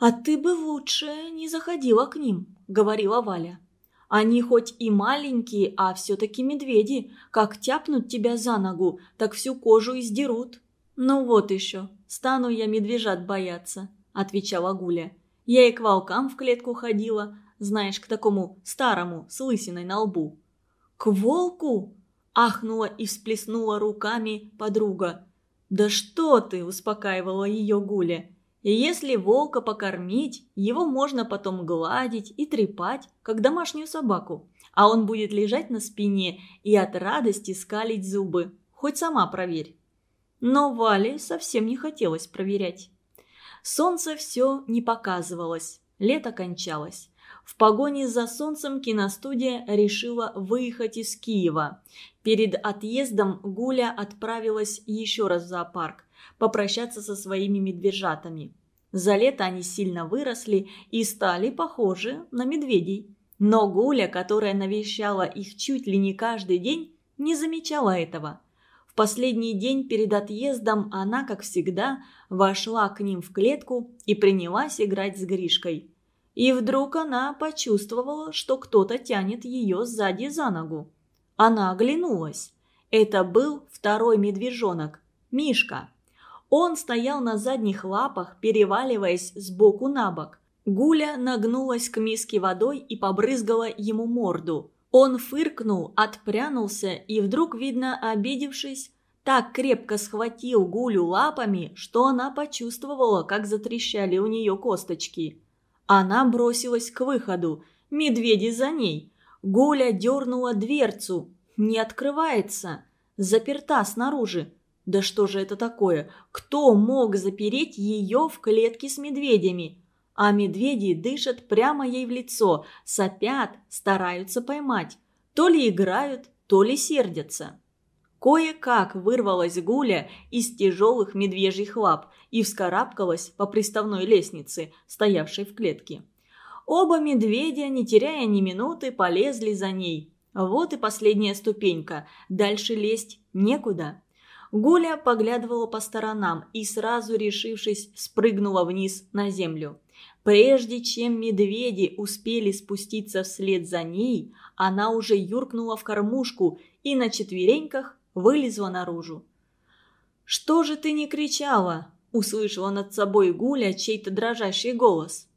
«А ты бы лучше не заходила к ним», — говорила Валя. «Они хоть и маленькие, а все-таки медведи. Как тяпнут тебя за ногу, так всю кожу издерут». «Ну вот еще, стану я медвежат бояться», — отвечала Гуля. «Я и к волкам в клетку ходила, знаешь, к такому старому, с лысиной на лбу». «К волку?» – ахнула и всплеснула руками подруга. «Да что ты!» – успокаивала ее Гуля. «И если волка покормить, его можно потом гладить и трепать, как домашнюю собаку, а он будет лежать на спине и от радости скалить зубы. Хоть сама проверь». Но Вале совсем не хотелось проверять. Солнце все не показывалось, лето кончалось. В погоне за солнцем киностудия решила выехать из Киева. Перед отъездом Гуля отправилась еще раз в зоопарк, попрощаться со своими медвежатами. За лето они сильно выросли и стали похожи на медведей. Но Гуля, которая навещала их чуть ли не каждый день, не замечала этого. В последний день перед отъездом она, как всегда, вошла к ним в клетку и принялась играть с Гришкой. И вдруг она почувствовала, что кто-то тянет ее сзади за ногу. Она оглянулась. Это был второй медвежонок, Мишка. Он стоял на задних лапах, переваливаясь с боку на бок. Гуля нагнулась к миске водой и побрызгала ему морду. Он фыркнул, отпрянулся и вдруг, видно, обидевшись, так крепко схватил Гулю лапами, что она почувствовала, как затрещали у нее косточки. Она бросилась к выходу, медведи за ней. Гуля дернула дверцу. Не открывается. Заперта снаружи. Да что же это такое? Кто мог запереть ее в клетке с медведями? а медведи дышат прямо ей в лицо, сопят, стараются поймать. То ли играют, то ли сердятся. Кое-как вырвалась Гуля из тяжелых медвежьих лап и вскарабкалась по приставной лестнице, стоявшей в клетке. Оба медведя, не теряя ни минуты, полезли за ней. Вот и последняя ступенька, дальше лезть некуда. Гуля поглядывала по сторонам и, сразу решившись, спрыгнула вниз на землю. Прежде чем медведи успели спуститься вслед за ней, она уже юркнула в кормушку и на четвереньках вылезла наружу. «Что же ты не кричала?» – услышала над собой Гуля чей-то дрожащий голос.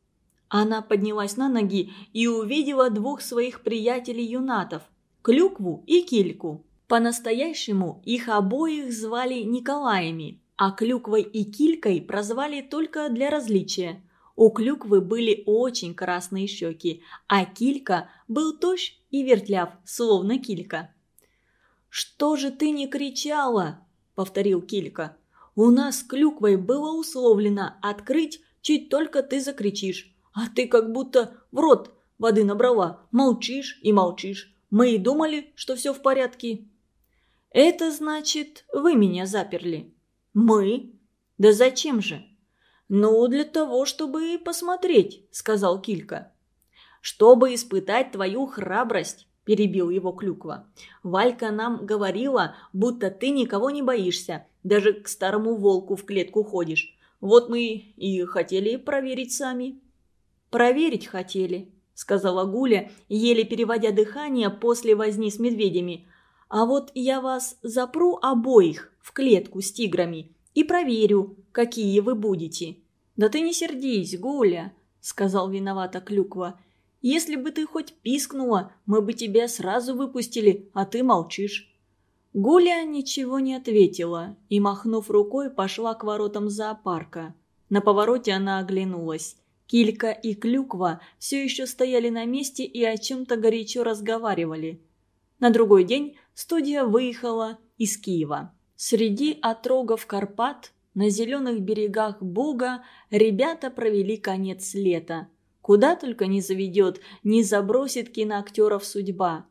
Она поднялась на ноги и увидела двух своих приятелей-юнатов – Клюкву и Кильку. По-настоящему их обоих звали Николаями, а Клюквой и Килькой прозвали только для различия – у клюквы были очень красные щеки, а килька был тощ и вертляв, словно килька. «Что же ты не кричала?» – повторил килька. «У нас с клюквой было условлено открыть, чуть только ты закричишь. А ты как будто в рот воды набрала, молчишь и молчишь. Мы и думали, что все в порядке». «Это значит, вы меня заперли». «Мы? Да зачем же?» «Ну, для того, чтобы посмотреть», — сказал Килька. «Чтобы испытать твою храбрость», — перебил его Клюква. «Валька нам говорила, будто ты никого не боишься, даже к старому волку в клетку ходишь. Вот мы и хотели проверить сами». «Проверить хотели», — сказала Гуля, еле переводя дыхание после возни с медведями. «А вот я вас запру обоих в клетку с тиграми и проверю, какие вы будете». «Да ты не сердись, Гуля», — сказал виновата Клюква. «Если бы ты хоть пискнула, мы бы тебя сразу выпустили, а ты молчишь». Гуля ничего не ответила и, махнув рукой, пошла к воротам зоопарка. На повороте она оглянулась. Килька и Клюква все еще стояли на месте и о чем-то горячо разговаривали. На другой день студия выехала из Киева. Среди отрогов Карпат на зеленых берегах Буга ребята провели конец лета. Куда только не заведет, не забросит киноактеров судьба.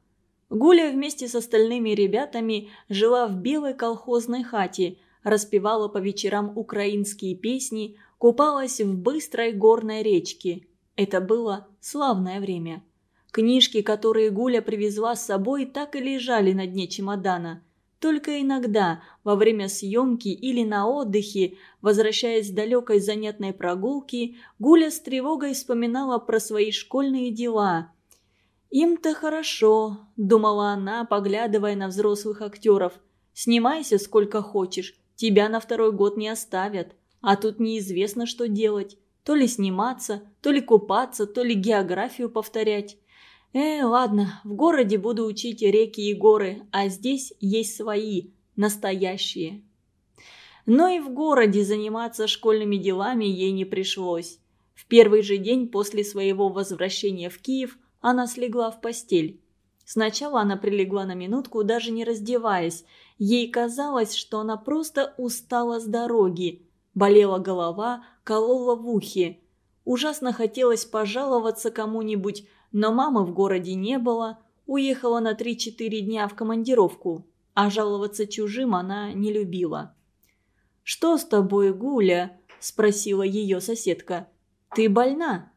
Гуля вместе с остальными ребятами жила в белой колхозной хате, распевала по вечерам украинские песни, купалась в быстрой горной речке. Это было славное время. Книжки, которые Гуля привезла с собой, так и лежали на дне чемодана – только иногда, во время съемки или на отдыхе, возвращаясь с далекой занятной прогулки, Гуля с тревогой вспоминала про свои школьные дела. «Им-то хорошо», – думала она, поглядывая на взрослых актеров. «Снимайся сколько хочешь, тебя на второй год не оставят. А тут неизвестно, что делать. То ли сниматься, то ли купаться, то ли географию повторять. Э, ладно, в городе буду учить реки и горы, а здесь есть свои, настоящие. Но и в городе заниматься школьными делами ей не пришлось. В первый же день после своего возвращения в Киев она слегла в постель. Сначала она прилегла на минутку, даже не раздеваясь. Ей казалось, что она просто устала с дороги. Болела голова, колола в ухе. Ужасно хотелось пожаловаться кому-нибудь, но мамы в городе не было, уехала на 3-4 дня в командировку, а жаловаться чужим она не любила. «Что с тобой, Гуля?» – спросила ее соседка. «Ты больна?»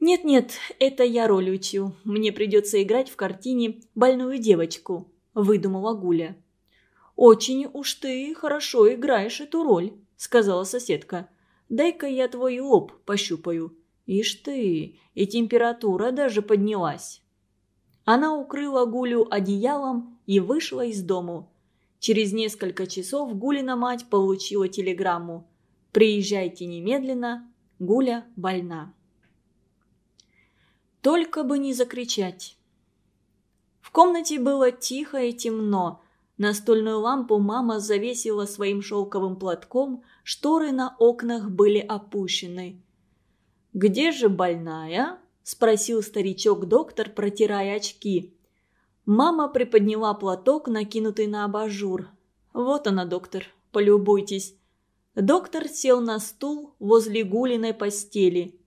«Нет-нет, это я роль учу. Мне придется играть в картине «Больную девочку», – выдумала Гуля. «Очень уж ты хорошо играешь эту роль», — сказала соседка. «Дай-ка я твой лоб пощупаю». Ишь ты, и температура даже поднялась. Она укрыла Гулю одеялом и вышла из дому. Через несколько часов Гулина мать получила телеграмму. «Приезжайте немедленно, Гуля больна». Только бы не закричать. В комнате было тихо и темно. Настольную лампу мама завесила своим шелковым платком, шторы на окнах были опущены. «Где же больная?» – спросил старичок-доктор, протирая очки. Мама приподняла платок, накинутый на абажур. «Вот она, доктор, полюбуйтесь». Доктор сел на стул возле Гулиной постели.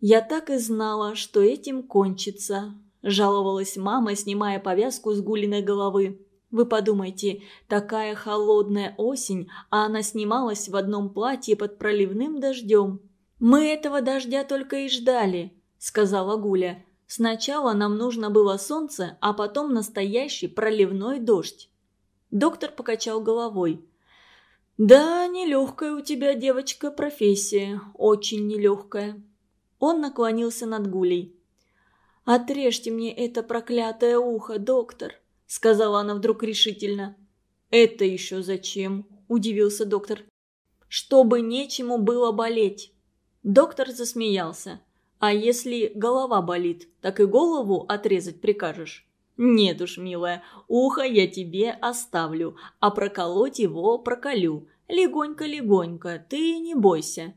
«Я так и знала, что этим кончится», – жаловалась мама, снимая повязку с Гулиной головы. «Вы подумайте, такая холодная осень, а она снималась в одном платье под проливным дождем. Мы этого дождя только и ждали», – сказала Гуля. Сначала нам нужно было солнце, а потом настоящий проливной дождь. Доктор покачал головой. «Да, нелегкая у тебя, девочка, профессия. Очень нелегкая». Он наклонился над Гулей. «Отрежьте мне это проклятое ухо, доктор», — сказала она вдруг решительно. «Это еще зачем?» – удивился доктор. «Чтобы нечему было болеть». Доктор засмеялся. А если голова болит, так и голову отрезать прикажешь? Нет уж, милая, ухо я тебе оставлю, а проколоть его проколю. Легонько-легонько, ты не бойся.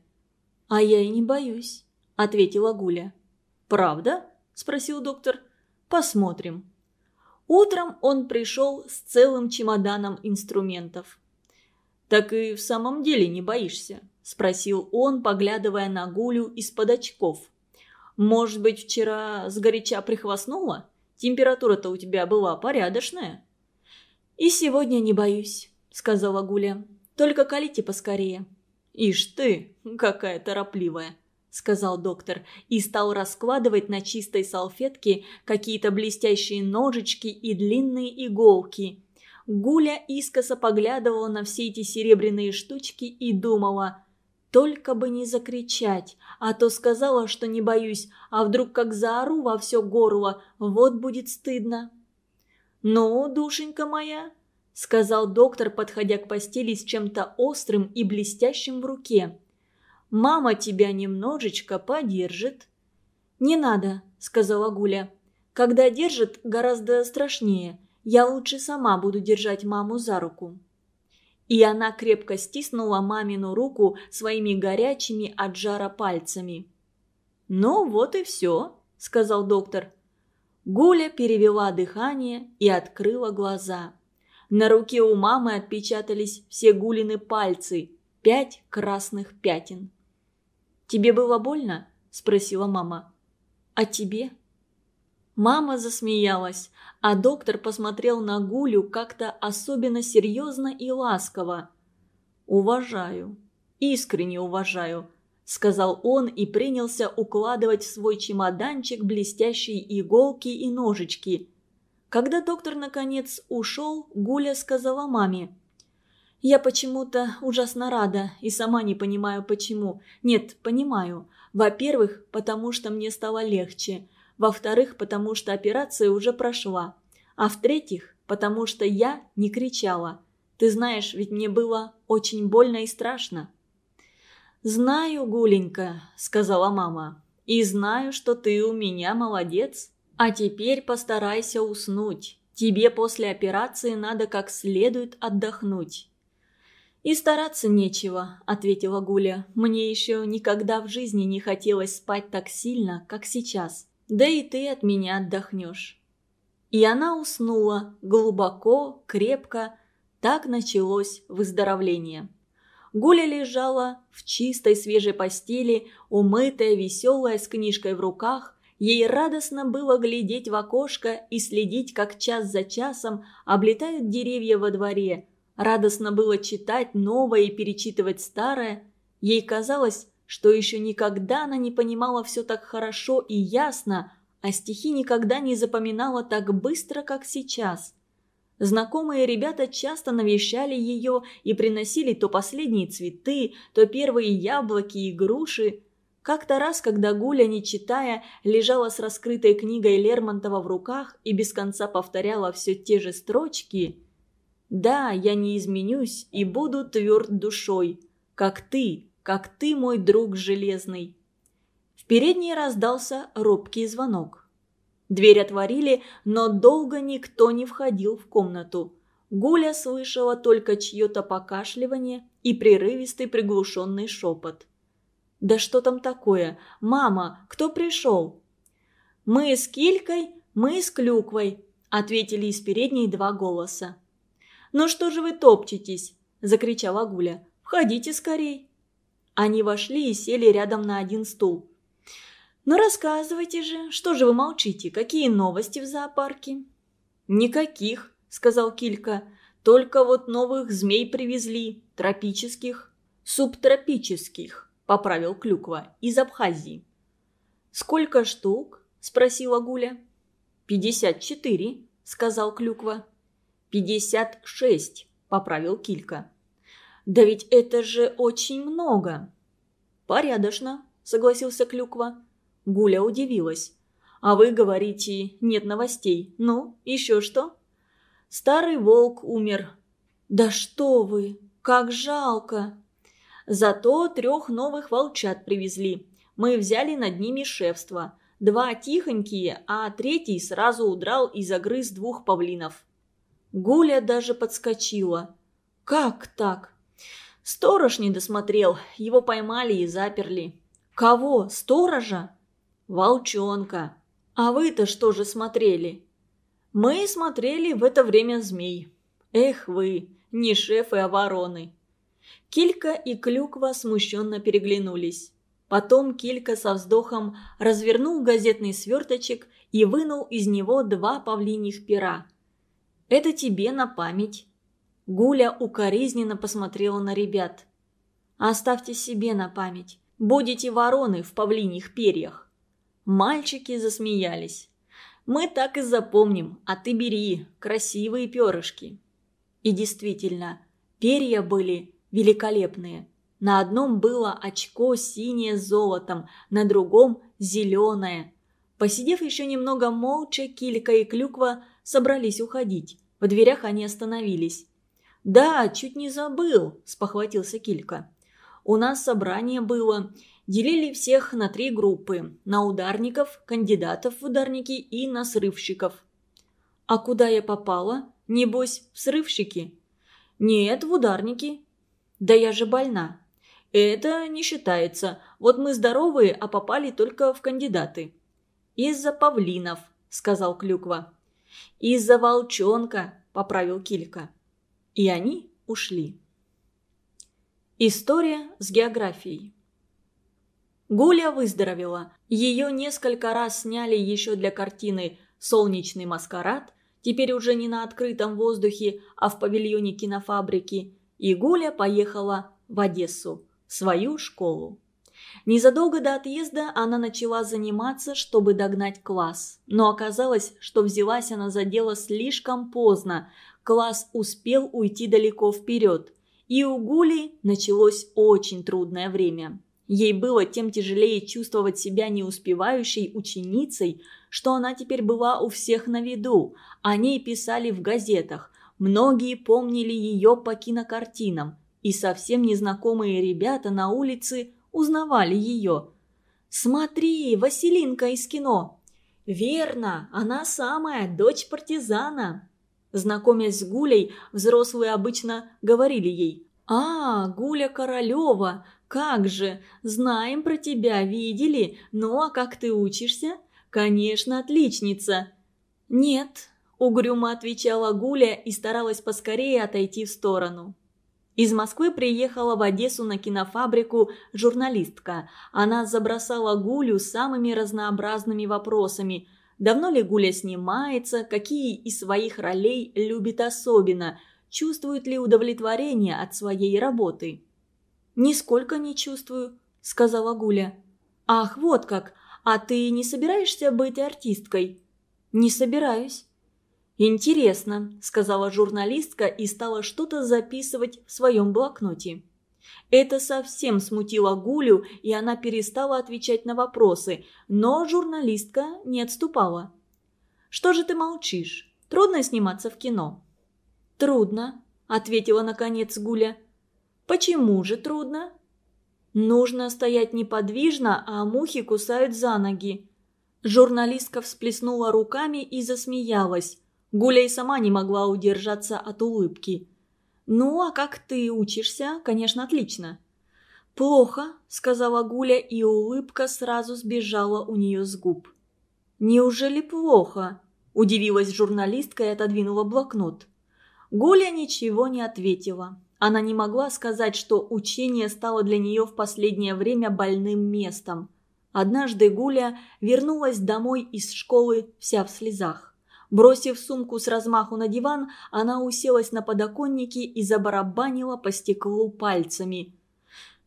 А я и не боюсь, ответила Гуля. Правда? спросил доктор. Посмотрим. Утром он пришел с целым чемоданом инструментов. «Так и в самом деле не боишься?» – спросил он, поглядывая на Гулю из-под очков. Может быть, вчера сгоряча прихвастнула? Температура-то у тебя была порядочная». «И сегодня не боюсь», — сказала Гуля. «Только колите поскорее». «Ишь ты, какая торопливая», — сказал доктор и стал раскладывать на чистой салфетке какие-то блестящие ножички и длинные иголки. Гуля искоса поглядывала на все эти серебряные штучки и думала, только бы не закричать, а то сказала, что не боюсь, а вдруг как заору во все горло, вот будет стыдно. «Ну, душенька моя», — сказал доктор, подходя к постели с чем-то острым и блестящим в руке. «Мама тебя немножечко подержит». «Не надо», — сказала Гуля. «Когда держит, гораздо страшнее. Я лучше сама буду держать маму за руку». И она крепко стиснула мамину руку своими горячими от жара пальцами. «Ну вот и все», — сказал доктор. Гуля перевела дыхание и открыла глаза. На руке у мамы отпечатались все Гулины пальцы, пять красных пятен. «Тебе было больно?» – спросила мама. «А тебе?» Мама засмеялась, а доктор посмотрел на Гулю как-то особенно серьезно и ласково. «Уважаю, искренне уважаю», — сказал он и принялся укладывать в свой чемоданчик блестящие иголки и ножички. Когда доктор наконец ушел, Гуля сказала маме. «Я почему-то ужасно рада и сама не понимаю, почему. Нет, понимаю. Во-первых, потому что мне стало легче во-вторых, потому что операция уже прошла, а в-третьих, потому что я не кричала. Ты знаешь, ведь мне было очень больно и страшно». «Знаю, Гуленька», — сказала мама, — «и знаю, что ты у меня молодец. А теперь постарайся уснуть. Тебе после операции надо как следует отдохнуть». «И стараться нечего», — ответила Гуля. «Мне еще никогда в жизни не хотелось спать так сильно, как сейчас да и ты от меня отдохнешь». И она уснула глубоко, крепко. Так началось выздоровление. Гуля лежала в чистой свежей постели, умытая, веселая, с книжкой в руках. Ей радостно было глядеть в окошко и следить, как час за часом облетают деревья во дворе. Радостно было читать новое и перечитывать старое. Ей казалось, что еще никогда она не понимала все так хорошо и ясно, а стихи никогда не запоминала так быстро, как сейчас. Знакомые ребята часто навещали ее и приносили то последние цветы, то первые яблоки и груши. Как-то раз, когда Гуля, не читая, лежала с раскрытой книгой Лермонтова в руках и без конца повторяла все те же строчки «Да, я не изменюсь и буду тверд душой, как ты, как ты, мой друг железный». В передней раздался робкий звонок. Дверь отворили, но долго никто не входил в комнату. Гуля слышала только чье-то покашливание и прерывистый приглушенный шепот. «Да что там такое? Мама, кто пришел?» «Мы с Килькой, мы с Клюквой», — ответили из передней два голоса. «Ну что же вы топчетесь?» – закричала Гуля. «Входите скорей». Они вошли и сели рядом на один стул. «Ну рассказывайте же, что же вы молчите? Какие новости в зоопарке?» «Никаких», – сказал Килька. «Только вот новых змей привезли, тропических, субтропических», – поправил Клюква, – «из Абхазии». «Сколько штук?» – спросила Гуля. «Пятьдесят четыре», – сказал Клюква. «Пятьдесят шесть», – поправил Килька. «Да ведь это же очень много». «Порядочно», – согласился Клюква. Гуля удивилась. «А вы говорите, нет новостей. Ну, еще что?» «Старый волк умер». «Да что вы! Как жалко!» «Зато трех новых волчат привезли. Мы взяли над ними шефство. Два тихонькие, а третий сразу удрал и загрыз двух павлинов». Гуля даже подскочила. «Как так?» «Сторож не досмотрел. Его поймали и заперли». «Кого? Сторожа?» волчонка. А вы-то что же смотрели? Мы смотрели в это время змей. Эх вы, не шефы, а вороны. Килька и Клюква смущенно переглянулись. Потом Килька со вздохом развернул газетный сверточек и вынул из него два павлиньих пера. «Это тебе на память». Гуля укоризненно посмотрела на ребят. «Оставьте себе на память. Будете вороны в павлиньих перьях». Мальчики засмеялись. «Мы так и запомним, а ты бери, красивые перышки». И действительно, перья были великолепные. На одном было очко синее с золотом, на другом – зеленое. Посидев еще немного молча, Килька и Клюква собрались уходить. В дверях они остановились. «Да, чуть не забыл», – спохватился Килька. «У нас собрание было, делили всех на три группы – на ударников, кандидатов в ударники и на срывщиков. А куда я попала? Небось, в срывщики? Нет, в ударники. Да я же больна. Это не считается. Вот мы здоровые, а попали только в кандидаты. Из-за павлинов, сказал Клюква. Из-за волчонка, поправил Килька. И они ушли. История с географией. Гуля выздоровела. Ее несколько раз сняли еще для картины «Солнечный маскарад», теперь уже не на открытом воздухе, а в павильоне кинофабрики, и Гуля поехала в Одессу, в свою школу. Незадолго до отъезда она начала заниматься, чтобы догнать класс. Но оказалось, что взялась она за дело слишком поздно. Класс успел уйти далеко вперед. И у Гули началось очень трудное время. Ей было тем тяжелее чувствовать себя неуспевающей ученицей, что она теперь была у всех на виду. О ней писали в газетах. Многие помнили ее по кинокартинам. И совсем незнакомые ребята на улице узнавали ее. «Смотри, Василинка из кино!» «Верно, она самая, дочь партизана!» Знакомясь с Гулей, взрослые обычно говорили ей «А, Гуля Королева, «Как же! Знаем про тебя, видели. Ну, а как ты учишься?» «Конечно, отличница!» «Нет», – угрюмо отвечала Гуля и старалась поскорее отойти в сторону. Из Москвы приехала в Одессу на кинофабрику журналистка. Она забросала Гулю самыми разнообразными вопросами. Давно ли Гуля снимается, какие из своих ролей любит особенно, чувствует ли удовлетворение от своей работы. «Нисколько не чувствую», — сказала Гуля. «Ах, вот как! А ты не собираешься быть артисткой?» «Не собираюсь». «Интересно», – сказала журналистка и стала что-то записывать в своем блокноте. Это совсем смутило Гулю, и она перестала отвечать на вопросы, но журналистка не отступала. «Что же ты молчишь? Трудно сниматься в кино?» «Трудно», – ответила наконец Гуля. «Почему же трудно?» «Нужно стоять неподвижно, а мухи кусают за ноги». Журналистка всплеснула руками и засмеялась. Гуля и сама не могла удержаться от улыбки. «Ну, а как ты учишься? Конечно, отлично». «Плохо», — сказала Гуля, и улыбка сразу сбежала у нее с губ. «Неужели плохо?» – удивилась журналистка и отодвинула блокнот. Гуля ничего не ответила. Она не могла сказать, что учение стало для нее в последнее время больным местом. Однажды Гуля вернулась домой из школы вся в слезах. Бросив сумку с размаху на диван, она уселась на подоконнике и забарабанила по стеклу пальцами.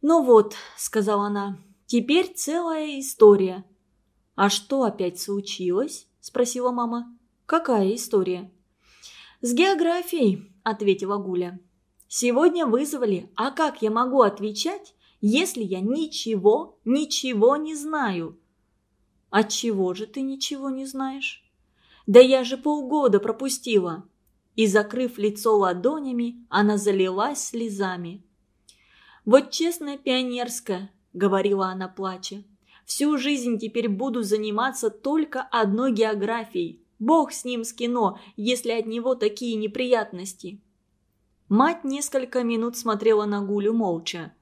«Ну вот», — сказала она, — «теперь целая история». «А что опять случилось?» – спросила мама. «Какая история?» «С географией», – ответила Гуля. «Сегодня вызвали, а как я могу отвечать, если я ничего, ничего не знаю?» «Отчего же ты ничего не знаешь?» «Да я же полгода пропустила!» И, закрыв лицо ладонями, она залилась слезами. «Вот честная пионерская», — говорила она, плача, Всю жизнь теперь буду заниматься только одной географией. Бог с ним с кино, если от него такие неприятности. Мать несколько минут смотрела на Гулю молча.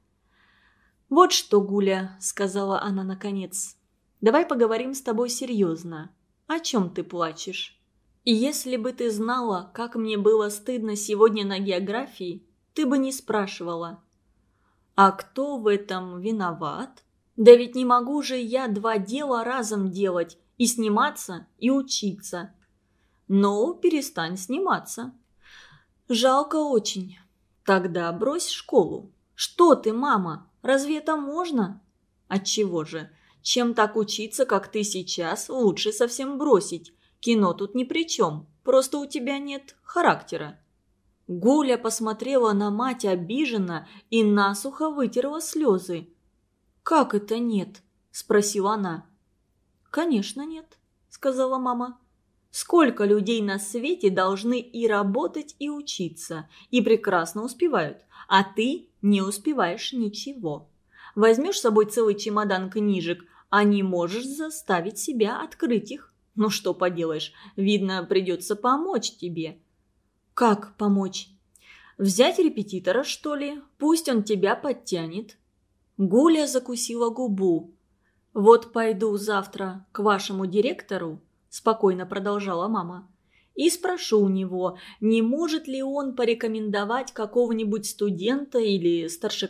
«Вот что, Гуля», — сказала она наконец, — «давай поговорим с тобой серьезно. О чем ты плачешь? Если бы ты знала, как мне было стыдно сегодня на географии, ты бы не спрашивала. А кто в этом виноват?» Да ведь не могу же я два дела разом делать, и сниматься, и учиться. Ну, перестань сниматься. Жалко очень. Тогда брось школу. Что ты, мама, разве это можно? Отчего же? Чем так учиться, как ты сейчас, лучше совсем бросить. Кино тут ни при чем, просто у тебя нет характера. Гуля посмотрела на мать обиженно и насухо вытерла слезы. «Как это нет?» – спросила она. «Конечно нет», – сказала мама. «Сколько людей на свете должны и работать, и учиться, и прекрасно успевают, а ты не успеваешь ничего. Возьмешь с собой целый чемодан книжек, а не можешь заставить себя открыть их. Ну что поделаешь, видно, придется помочь тебе». «Как помочь?» «Взять репетитора, что ли? Пусть он тебя подтянет. Гуля закусила губу. «Вот пойду завтра к вашему директору», – спокойно продолжала мама, – «и спрошу у него, не может ли он порекомендовать какого-нибудь студента или старшеклассника,